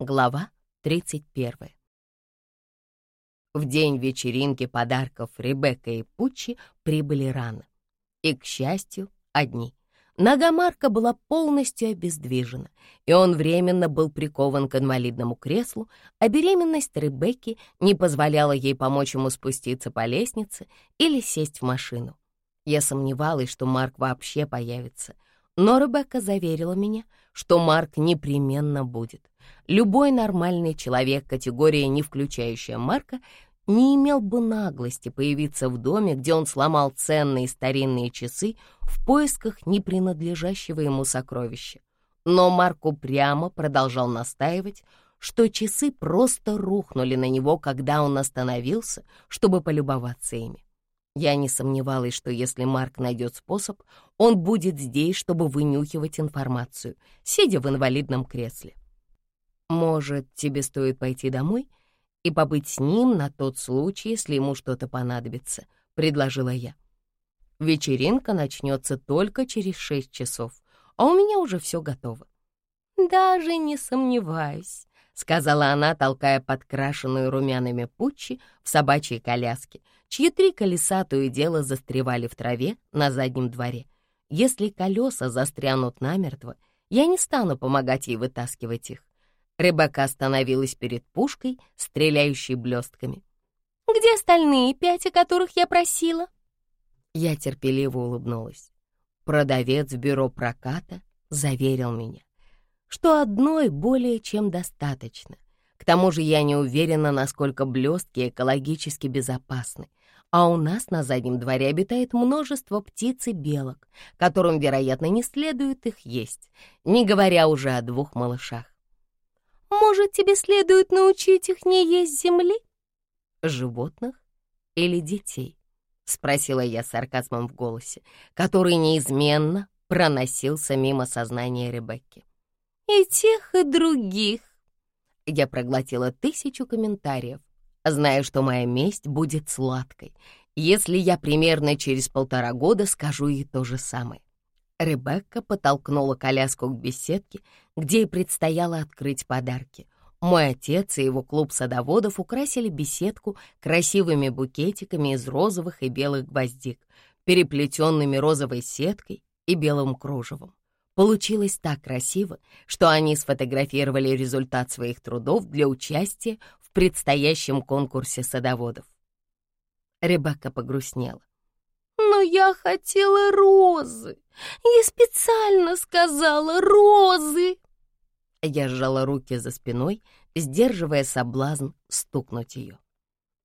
Глава 31. В день вечеринки подарков Ребекка и Пуччи прибыли рано. И, к счастью, одни. Нога Марка была полностью обездвижена, и он временно был прикован к инвалидному креслу, а беременность Ребекки не позволяла ей помочь ему спуститься по лестнице или сесть в машину. Я сомневалась, что Марк вообще появится — но Ребекка заверила меня, что Марк непременно будет. Любой нормальный человек, категория не включающая Марка, не имел бы наглости появиться в доме, где он сломал ценные старинные часы в поисках не принадлежащего ему сокровища. Но Марк упрямо продолжал настаивать, что часы просто рухнули на него, когда он остановился, чтобы полюбоваться ими. Я не сомневалась, что если Марк найдет способ, он будет здесь, чтобы вынюхивать информацию, сидя в инвалидном кресле. Может, тебе стоит пойти домой и побыть с ним на тот случай, если ему что-то понадобится, — предложила я. Вечеринка начнется только через шесть часов, а у меня уже все готово. Даже не сомневаюсь, — сказала она, толкая подкрашенную румяными Пуччи в собачьей коляске, чьи три колеса то и дело застревали в траве на заднем дворе. Если колеса застрянут намертво, я не стану помогать ей вытаскивать их. Ребекка остановилась перед пушкой, стреляющей блестками. «Где остальные пять, о которых я просила?» Я терпеливо улыбнулась. Продавец бюро проката заверил меня что одной более чем достаточно. К тому же я не уверена, насколько блестки экологически безопасны. А у нас на заднем дворе обитает множество птиц и белок, которым, вероятно, не следует их есть, не говоря уже о двух малышах. «Может, тебе следует научить их не есть земли?» «Животных или детей?» — спросила я с сарказмом в голосе, который неизменно проносился мимо сознания Ребекки. И тех, и других. Я проглотила тысячу комментариев, зная, что моя месть будет сладкой, если я примерно через полтора года скажу ей то же самое. Ребекка потолкнула коляску к беседке, где ей предстояло открыть подарки. Мой отец и его клуб садоводов украсили беседку красивыми букетиками из розовых и белых гвоздик, переплетенными розовой сеткой и белым кружевом. Получилось так красиво, что они сфотографировали результат своих трудов для участия в предстоящем конкурсе садоводов. Ребекка погрустнела. «Но я хотела розы! Я специально сказала розы!» Я сжала руки за спиной, сдерживая соблазн стукнуть ее.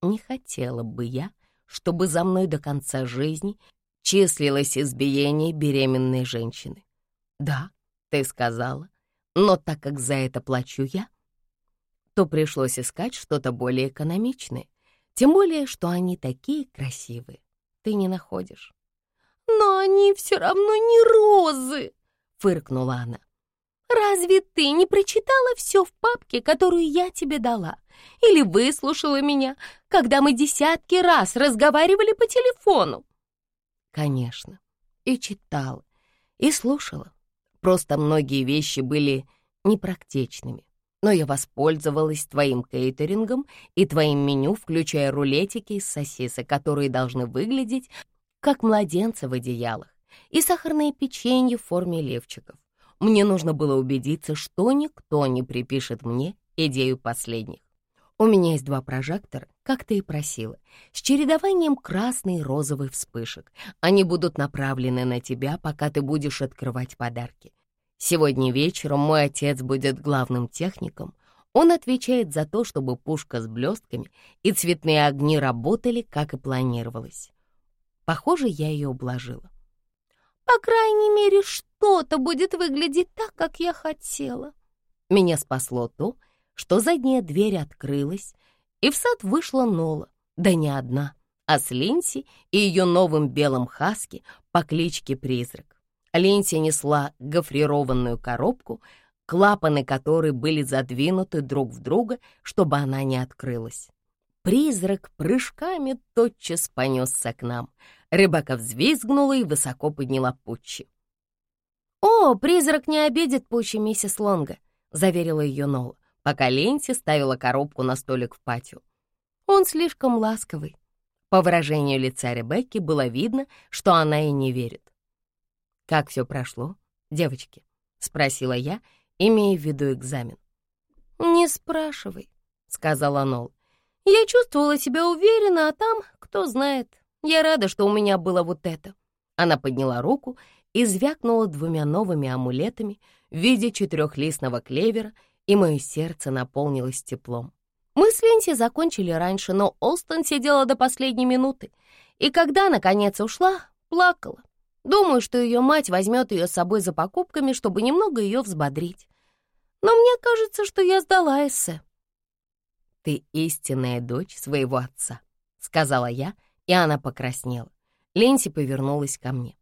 Не хотела бы я, чтобы за мной до конца жизни числилось избиение беременной женщины. «Да, ты сказала, но так как за это плачу я, то пришлось искать что-то более экономичное, тем более, что они такие красивые. Ты не находишь?» «Но они все равно не розы!» — фыркнула она. «Разве ты не прочитала все в папке, которую я тебе дала? Или выслушала меня, когда мы десятки раз разговаривали по телефону?» «Конечно, и читала, и слушала. Просто многие вещи были непрактичными. Но я воспользовалась твоим кейтерингом и твоим меню, включая рулетики из сосисок, которые должны выглядеть как младенцы в одеялах, и сахарное печенье в форме левчиков. Мне нужно было убедиться, что никто не припишет мне идею последних. У меня есть два прожектора, как ты и просила, с чередованием красной и розовой вспышек. Они будут направлены на тебя, пока ты будешь открывать подарки. Сегодня вечером мой отец будет главным техником. Он отвечает за то, чтобы пушка с блестками и цветные огни работали, как и планировалось. Похоже, я ее ублажила. «По крайней мере, что-то будет выглядеть так, как я хотела». Меня спасло то, что задняя дверь открылась, и в сад вышла Нола, да не одна, а с Линси и ее новым белым хаски по кличке Призрак. Линси несла гофрированную коробку, клапаны которой были задвинуты друг в друга, чтобы она не открылась. Призрак прыжками тотчас понесся к нам. Рыбака взвизгнула и высоко подняла Пуччи. «О, призрак не обидит Пуччи, миссис Лонга», — заверила ее Нола. пока Ленси ставила коробку на столик в патио. «Он слишком ласковый». По выражению лица Ребекки было видно, что она и не верит. «Как все прошло, девочки?» — спросила я, имея в виду экзамен. «Не спрашивай», — сказала Нол. «Я чувствовала себя уверенно, а там, кто знает, я рада, что у меня было вот это». Она подняла руку и звякнула двумя новыми амулетами в виде четырехлистного клевера, и мое сердце наполнилось теплом. Мы с Линси закончили раньше, но Олстон сидела до последней минуты, и когда, наконец, ушла, плакала. Думаю, что ее мать возьмет ее с собой за покупками, чтобы немного ее взбодрить. Но мне кажется, что я сдала эссе. «Ты истинная дочь своего отца», — сказала я, и она покраснела. Линси повернулась ко мне.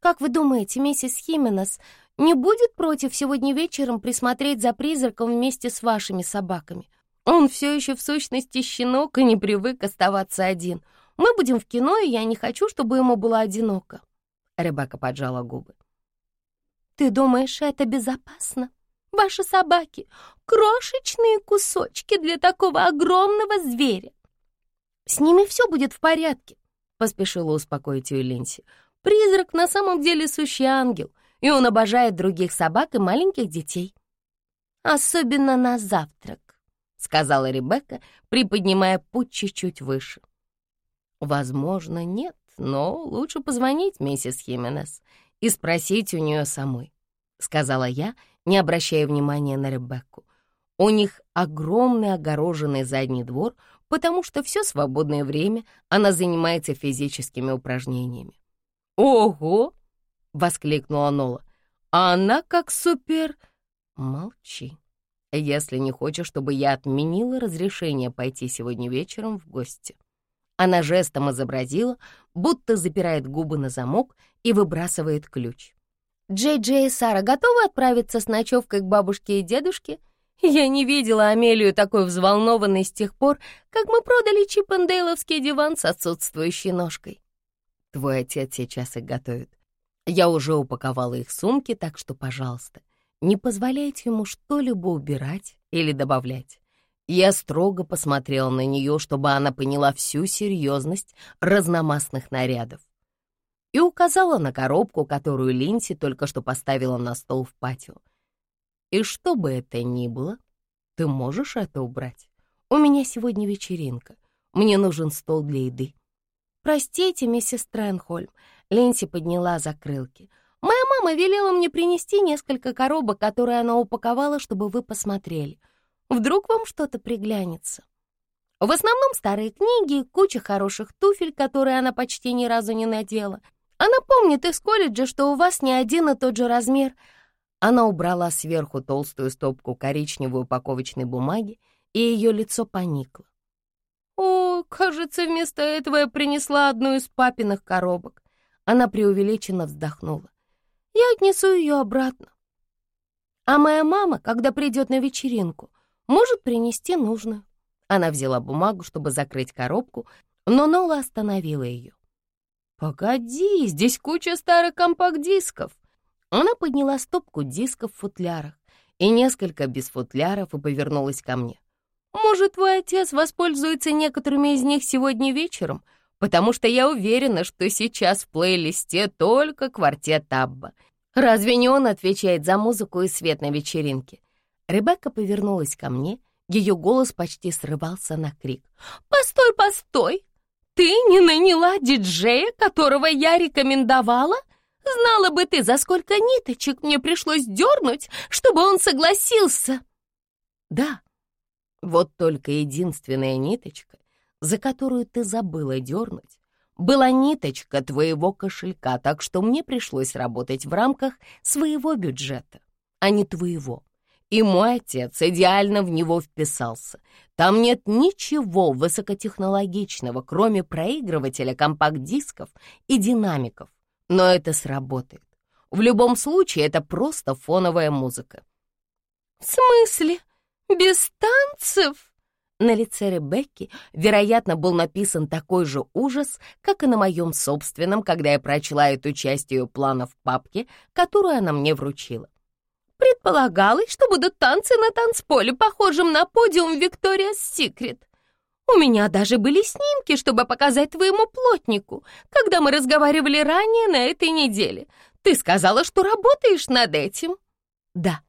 «Как вы думаете, миссис Хименес не будет против сегодня вечером присмотреть за призраком вместе с вашими собаками? Он все еще в сущности щенок и не привык оставаться один. Мы будем в кино, и я не хочу, чтобы ему было одиноко». Ребекка поджала губы. «Ты думаешь, это безопасно? Ваши собаки — крошечные кусочки для такого огромного зверя. С ними все будет в порядке», — поспешила успокоить ее Линси. «Призрак на самом деле сущий ангел, и он обожает других собак и маленьких детей. Особенно на завтрак», — сказала Ребекка, приподнимая путь чуть-чуть выше. «Возможно, нет, но лучше позвонить миссис Хименес и спросить у нее самой», — сказала я, не обращая внимания на Ребекку. «У них огромный огороженный задний двор, потому что все свободное время она занимается физическими упражнениями». «Ого!» — воскликнула Нола. «А она как супер...» «Молчи, если не хочешь, чтобы я отменила разрешение пойти сегодня вечером в гости». Она жестом изобразила, будто запирает губы на замок и выбрасывает ключ. «Джей-Джей и Сара готовы отправиться с ночевкой к бабушке и дедушке?» Я не видела Амелию такой взволнованной с тех пор, как мы продали чиппендейловский диван с отсутствующей ножкой. Твой отец сейчас их готовит. Я уже упаковала их сумки, так что, пожалуйста, не позволяйте ему что-либо убирать или добавлять. Я строго посмотрела на нее, чтобы она поняла всю серьезность разномастных нарядов и указала на коробку, которую Линси только что поставила на стол в патио. И что бы это ни было, ты можешь это убрать? У меня сегодня вечеринка. Мне нужен стол для еды. Простите, миссис Тренхольм. Линси подняла закрылки. Моя мама велела мне принести несколько коробок, которые она упаковала, чтобы вы посмотрели. Вдруг вам что-то приглянется. В основном старые книги, куча хороших туфель, которые она почти ни разу не надела. Она помнит из колледжа, что у вас не один и тот же размер. Она убрала сверху толстую стопку коричневой упаковочной бумаги, и ее лицо поникло. «О, кажется, вместо этого я принесла одну из папиных коробок». Она преувеличенно вздохнула. «Я отнесу ее обратно. А моя мама, когда придет на вечеринку, может принести нужную». Она взяла бумагу, чтобы закрыть коробку, но Нола остановила ее. «Погоди, здесь куча старых компакт-дисков». Она подняла стопку дисков в футлярах и несколько без футляров и повернулась ко мне. «Может, твой отец воспользуется некоторыми из них сегодня вечером, потому что я уверена, что сейчас в плейлисте только квартет Абба. Разве не он отвечает за музыку и свет на вечеринке?» Ребекка повернулась ко мне, ее голос почти срывался на крик. «Постой, постой! Ты не наняла диджея, которого я рекомендовала? Знала бы ты, за сколько ниточек мне пришлось дернуть, чтобы он согласился!» «Да, вот только единственная ниточка, за которую ты забыла дернуть, была ниточка твоего кошелька, так что мне пришлось работать в рамках своего бюджета, а не твоего. И мой отец идеально в него вписался. Там нет ничего высокотехнологичного, кроме проигрывателя компакт-дисков и динамиков. Но это сработает. В любом случае, это просто фоновая музыка. «В смысле? Без танцев?» На лице Ребекки, вероятно, был написан такой же ужас, как и на моем собственном, когда я прочла эту часть ее плана в папке, которую она мне вручила. Предполагалось, что будут танцы на танцполе, похожем на подиум Викториа's Секрет. У меня даже были снимки, чтобы показать твоему плотнику, когда мы разговаривали ранее на этой неделе. Ты сказала, что работаешь над этим. Да,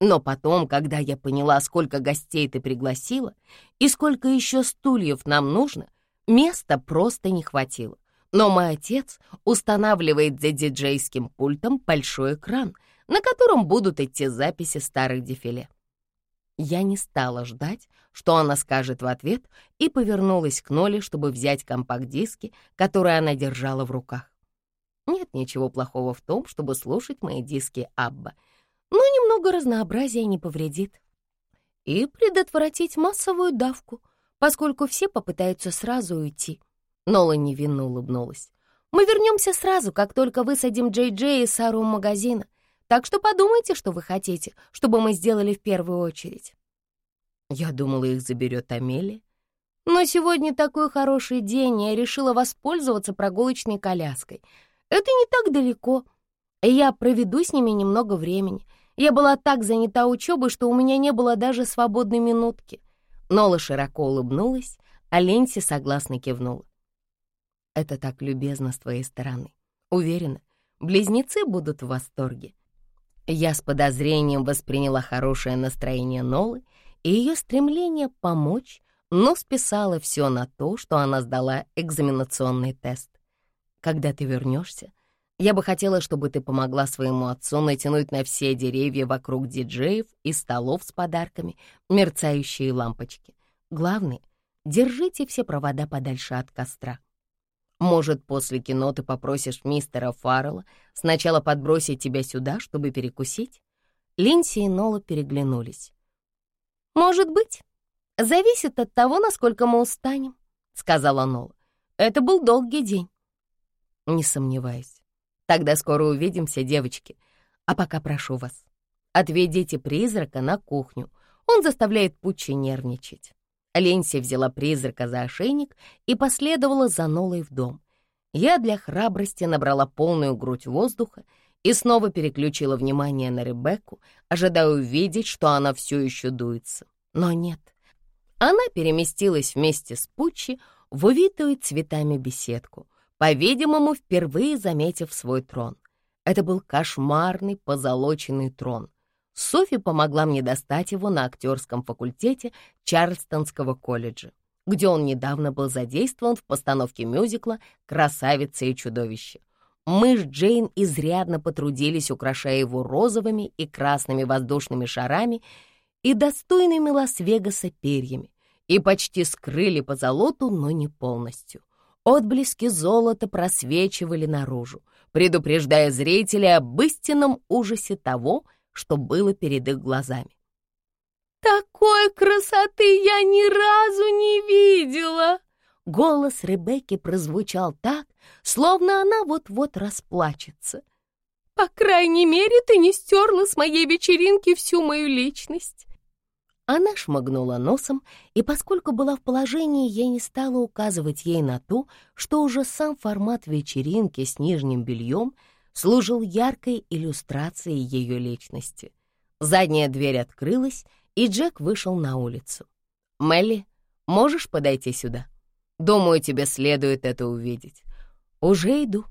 но потом, когда я поняла, сколько гостей ты пригласила и сколько еще стульев нам нужно, места просто не хватило. Но мой отец устанавливает за диджейским пультом большой экран, на котором будут идти записи старых дефиле. Я не стала ждать, что она скажет в ответ, и повернулась к Ноле, чтобы взять компакт-диски, которые она держала в руках. Нет ничего плохого в том, чтобы слушать мои диски Абба, но немного разнообразия не повредит. И предотвратить массовую давку, поскольку все попытаются сразу уйти. Нола невинно улыбнулась. «Мы вернемся сразу, как только высадим Джей-Джей и Сару у магазина. Так что подумайте, что вы хотите, чтобы мы сделали в первую очередь». Я думала, их заберет Амелия. Но сегодня такой хороший день, и я решила воспользоваться прогулочной коляской. Это не так далеко, я проведу с ними немного времени. Я была так занята учебой, что у меня не было даже свободной минутки. Нола широко улыбнулась, а Ленси согласно кивнула. «Это так любезно с твоей стороны. Уверена, близнецы будут в восторге. Я с подозрением восприняла хорошее настроение Нолы и ее стремление помочь, но списала все на то, что она сдала экзаменационный тест. Когда ты вернешься, я бы хотела, чтобы ты помогла своему отцу натянуть на все деревья вокруг диджеев и столов с подарками мерцающие лампочки. Главное, держите все провода подальше от костра. Может, после кино ты попросишь мистера Фаррелла сначала подбросить тебя сюда, чтобы перекусить?» Линси и Нола переглянулись. «Может быть. Зависит от того, насколько мы устанем», — сказала Нола. «Это был долгий день». «Не сомневаюсь. Тогда скоро увидимся, девочки. А пока прошу вас, отведите призрака на кухню. Он заставляет Пуччи нервничать». Ленси взяла призрака за ошейник и последовала за Нолой в дом. Я для храбрости набрала полную грудь воздуха и снова переключила внимание на Ребекку, ожидая увидеть, что она все еще дуется. Но нет. Она переместилась вместе с Пуччи в увитую цветами беседку, по-видимому, впервые заметив свой трон. Это был кошмарный позолоченный трон, Софи помогла мне достать его на актерском факультете Чарльстонского колледжа, где он недавно был задействован в постановке мюзикла «Красавица и чудовище». Мы с Джейн изрядно потрудились, украшая его розовыми и красными воздушными шарами и достойными Лас-Вегаса перьями, и почти скрыли по золоту, но не полностью. Отблески золота просвечивали наружу, предупреждая зрителей об истинном ужасе того, что было перед их глазами. «Такой красоты я ни разу не видела!» Голос Ребекки прозвучал так, словно она вот-вот расплачется. «По крайней мере, ты не стерла с моей вечеринки всю мою личность!» Она шмыгнула носом, и поскольку была в положении, я не стала указывать ей на то, что уже сам формат вечеринки с нижним бельем — служил яркой иллюстрацией ее личности. Задняя дверь открылась, и Джек вышел на улицу. «Мелли, можешь подойти сюда? Думаю, тебе следует это увидеть». «Уже иду».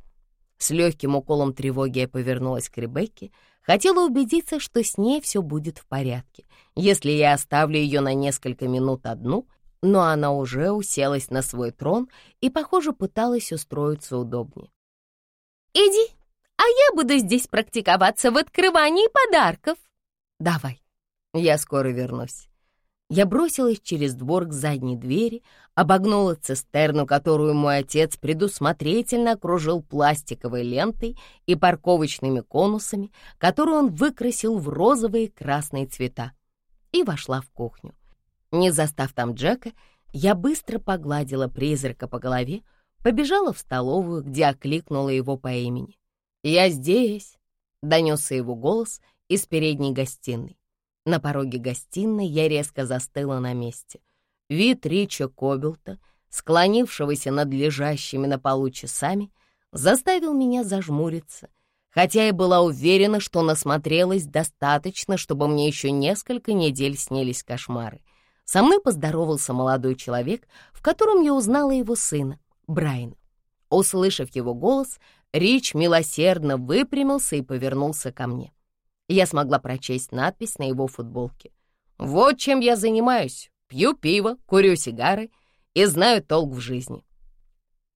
С легким уколом тревоги я повернулась к Ребекке, хотела убедиться, что с ней все будет в порядке, если я оставлю ее на несколько минут одну, но она уже уселась на свой трон и, похоже, пыталась устроиться удобнее. «Иди, а я буду здесь практиковаться в открывании подарков. Давай, я скоро вернусь. Я бросилась через двор к задней двери, обогнула цистерну, которую мой отец предусмотрительно окружил пластиковой лентой и парковочными конусами, которую он выкрасил в розовые и красные цвета, и вошла в кухню. Не застав там Джека, я быстро погладила призрака по голове, побежала в столовую, где окликнула его по имени. «Я здесь!» — донесся его голос из передней гостиной. На пороге гостиной я резко застыла на месте. Вид Рича Кобелта, склонившегося над лежащими на полу часами, заставил меня зажмуриться, хотя и была уверена, что насмотрелась достаточно, чтобы мне еще несколько недель снились кошмары. Со мной поздоровался молодой человек, в котором я узнала его сына, Брайана. Услышав его голос, Рич милосердно выпрямился и повернулся ко мне. Я смогла прочесть надпись на его футболке. «Вот чем я занимаюсь. Пью пиво, курю сигары и знаю толк в жизни».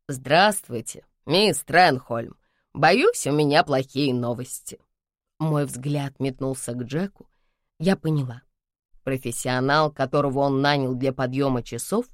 «Здравствуйте, мисс Тренхольм. Боюсь, у меня плохие новости». Мой взгляд метнулся к Джеку. Я поняла. Профессионал, которого он нанял для подъема часов,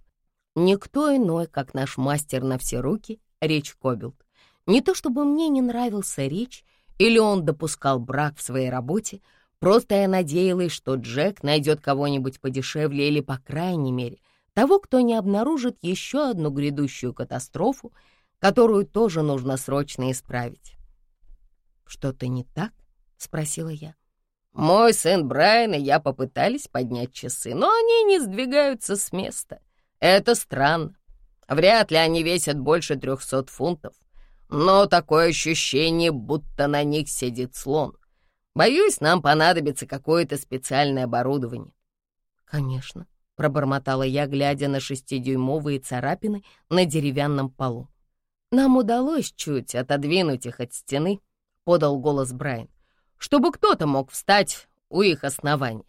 никто иной, как наш мастер на все руки, Рич Кобилд. Не то чтобы мне не нравился Рич, или он допускал брак в своей работе, просто я надеялась, что Джек найдет кого-нибудь подешевле или, по крайней мере, того, кто не обнаружит еще одну грядущую катастрофу, которую тоже нужно срочно исправить. «Что-то не так?» — спросила я. «Мой сын Брайан и я попытались поднять часы, но они не сдвигаются с места. Это странно. Вряд ли они весят больше трехсот фунтов но такое ощущение, будто на них сидит слон. Боюсь, нам понадобится какое-то специальное оборудование». «Конечно», — пробормотала я, глядя на шестидюймовые царапины на деревянном полу. «Нам удалось чуть отодвинуть их от стены», — подал голос Брайан, «чтобы кто-то мог встать у их основания,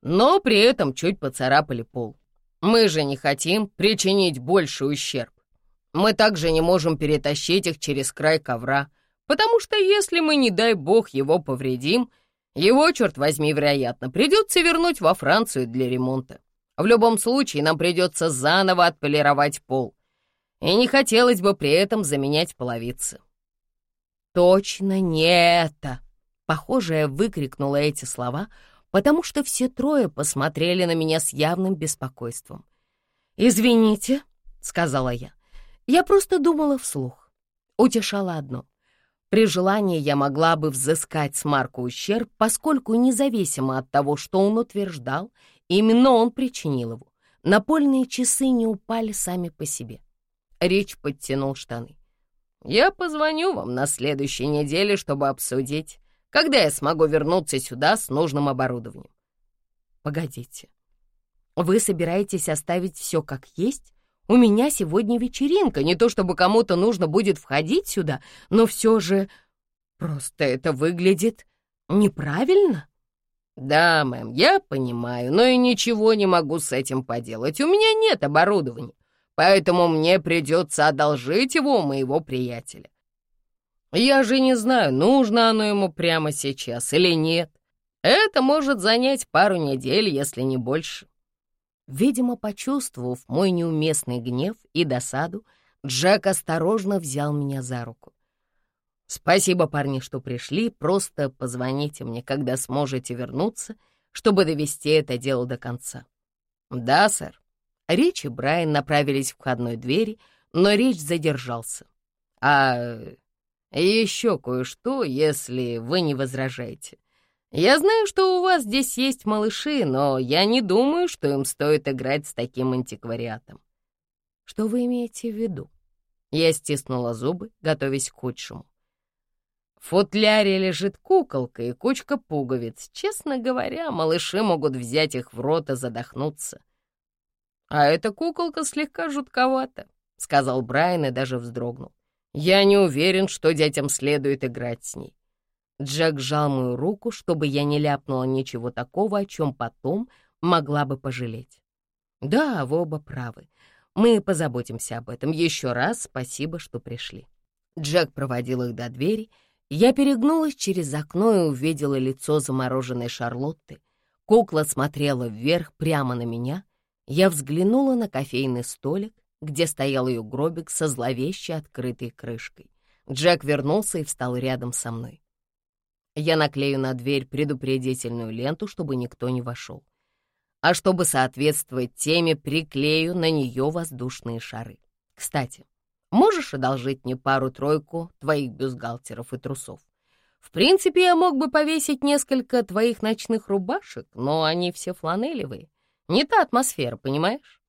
но при этом чуть поцарапали пол. Мы же не хотим причинить больший ущерб. Мы также не можем перетащить их через край ковра, потому что если мы, не дай бог, его повредим, его, черт возьми, вероятно, придется вернуть во Францию для ремонта. В любом случае нам придется заново отполировать пол. И не хотелось бы при этом заменять половицы. «Точно не это!» Похоже, я выкрикнула эти слова, потому что все трое посмотрели на меня с явным беспокойством. «Извините», — сказала я, я просто думала вслух. Утешала одно. При желании я могла бы взыскать с Марка ущерб, поскольку независимо от того, что он утверждал, именно он причинил его. Напольные часы не упали сами по себе. Рич подтянул штаны. «Я позвоню вам на следующей неделе, чтобы обсудить, когда я смогу вернуться сюда с нужным оборудованием». «Погодите, вы собираетесь оставить все как есть у меня сегодня вечеринка, не то чтобы кому-то нужно будет входить сюда, но все же просто это выглядит неправильно. Да, мэм, я понимаю, но и ничего не могу с этим поделать. У меня нет оборудования, поэтому мне придется одолжить его у моего приятеля. Я же не знаю, нужно оно ему прямо сейчас или нет. Это может занять пару недель, если не больше. Видимо, почувствовав мой неуместный гнев и досаду, Джек осторожно взял меня за руку. «Спасибо, парни, что пришли. Просто позвоните мне, когда сможете вернуться, чтобы довести это дело до конца». «Да, сэр». Рич и Брайан направились к входной двери, но Рич задержался. «А еще кое-что, если вы не возражаете. Я знаю, что у вас здесь есть малыши, но я не думаю, что им стоит играть с таким антиквариатом. Что вы имеете в виду? Я стиснула зубы, готовясь к худшему. В футляре лежит куколка и кучка пуговиц. Честно говоря, малыши могут взять их в рот и задохнуться. «А эта куколка слегка жутковата», — сказал Брайан и даже вздрогнул. «Я не уверен, что детям следует играть с ней. Джек сжал мою руку, чтобы я не ляпнула ничего такого, о чем потом могла бы пожалеть. Да, вы оба правы. Мы позаботимся об этом. Еще раз спасибо, что пришли. Джек проводил их до двери. Я перегнулась через окно и увидела лицо замороженной Шарлотты. Кукла смотрела вверх прямо на меня. Я взглянула на кофейный столик, где стоял ее гробик со зловеще открытой крышкой. Джек вернулся и встал рядом со мной. Я наклею на дверь предупредительную ленту, чтобы никто не вошел. А чтобы соответствовать теме, приклею на нее воздушные шары. Кстати, можешь одолжить мне пару-тройку твоих бюстгальтеров и трусов? В принципе, я мог бы повесить несколько твоих ночных рубашек, но они все фланелевые. Не та атмосфера, понимаешь?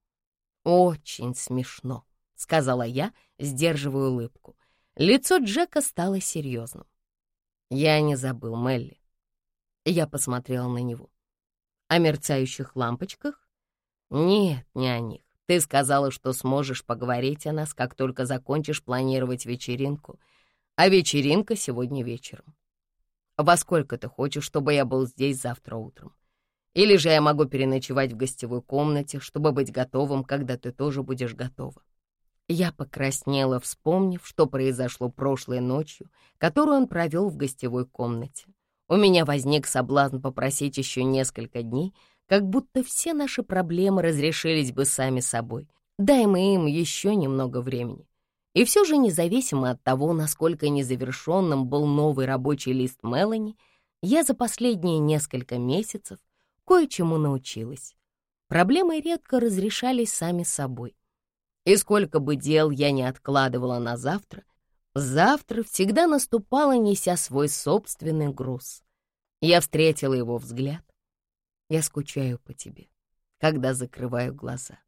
Очень смешно, — сказала я, сдерживая улыбку. Лицо Джека стало серьезным. Я не забыл, Мелли. Я посмотрел на него. О мерцающих лампочках? Нет, не о них. Ты сказала, что сможешь поговорить о нас, как только закончишь планировать вечеринку. А вечеринка сегодня вечером. Во сколько ты хочешь, чтобы я был здесь завтра утром? Или же я могу переночевать в гостевой комнате, чтобы быть готовым, когда ты тоже будешь готова. Я покраснела, вспомнив, что произошло прошлой ночью, которую он провел в гостевой комнате. У меня возник соблазн попросить еще несколько дней, как будто все наши проблемы разрешились бы сами собой. Дай мы им еще немного времени. И все же, независимо от того, насколько незавершенным был новый рабочий лист Мелани, я за последние несколько месяцев кое-чему научилась. Проблемы редко разрешались сами собой. И сколько бы дел я не откладывала на завтра, завтра всегда наступало, неся свой собственный груз. Я встретила его взгляд. Я скучаю по тебе, когда закрываю глаза.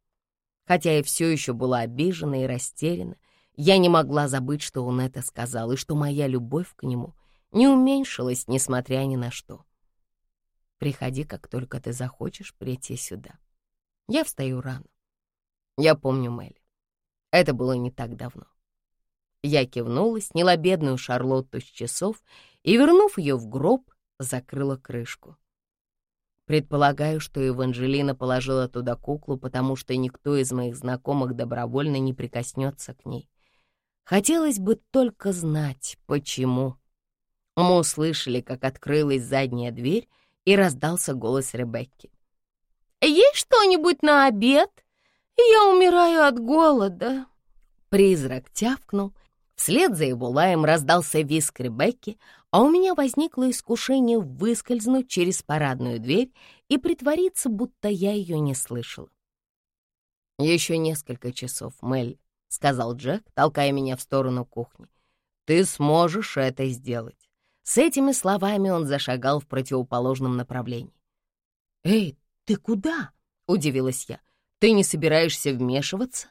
Хотя я все еще была обижена и растеряна, я не могла забыть, что он это сказал, и что моя любовь к нему не уменьшилась, несмотря ни на что. Приходи, как только ты захочешь прийти сюда. Я встаю рано. Я помню Мелли. Это было не так давно. Я кивнула, сняла бедную Шарлотту с часов и, вернув ее в гроб, закрыла крышку. Предполагаю, что Эванжелина положила туда куклу, потому что никто из моих знакомых добровольно не прикоснется к ней. Хотелось бы только знать, почему. Мы услышали, как открылась задняя дверь, и раздался голос Ребекки. «Есть что-нибудь на обед?» «Я умираю от голода!» Призрак тявкнул. Вслед за его лаем раздался виск Ребекки, а у меня возникло искушение выскользнуть через парадную дверь и притвориться, будто я ее не слышала. «Еще несколько часов, Мелли», — сказал Джек, толкая меня в сторону кухни. «Ты сможешь это сделать». С этими словами он зашагал в противоположном направлении. «Эй, ты куда?» — удивилась я. Ты не собираешься вмешиваться?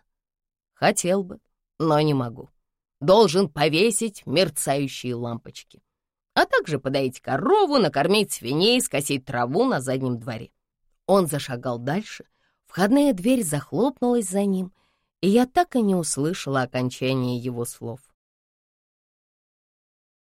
Хотел бы, но не могу. Должен повесить мерцающие лампочки, а также подоить корову, накормить свиней, скосить траву на заднем дворе. Он зашагал дальше, входная дверь захлопнулась за ним, и я так и не услышала окончания его слов.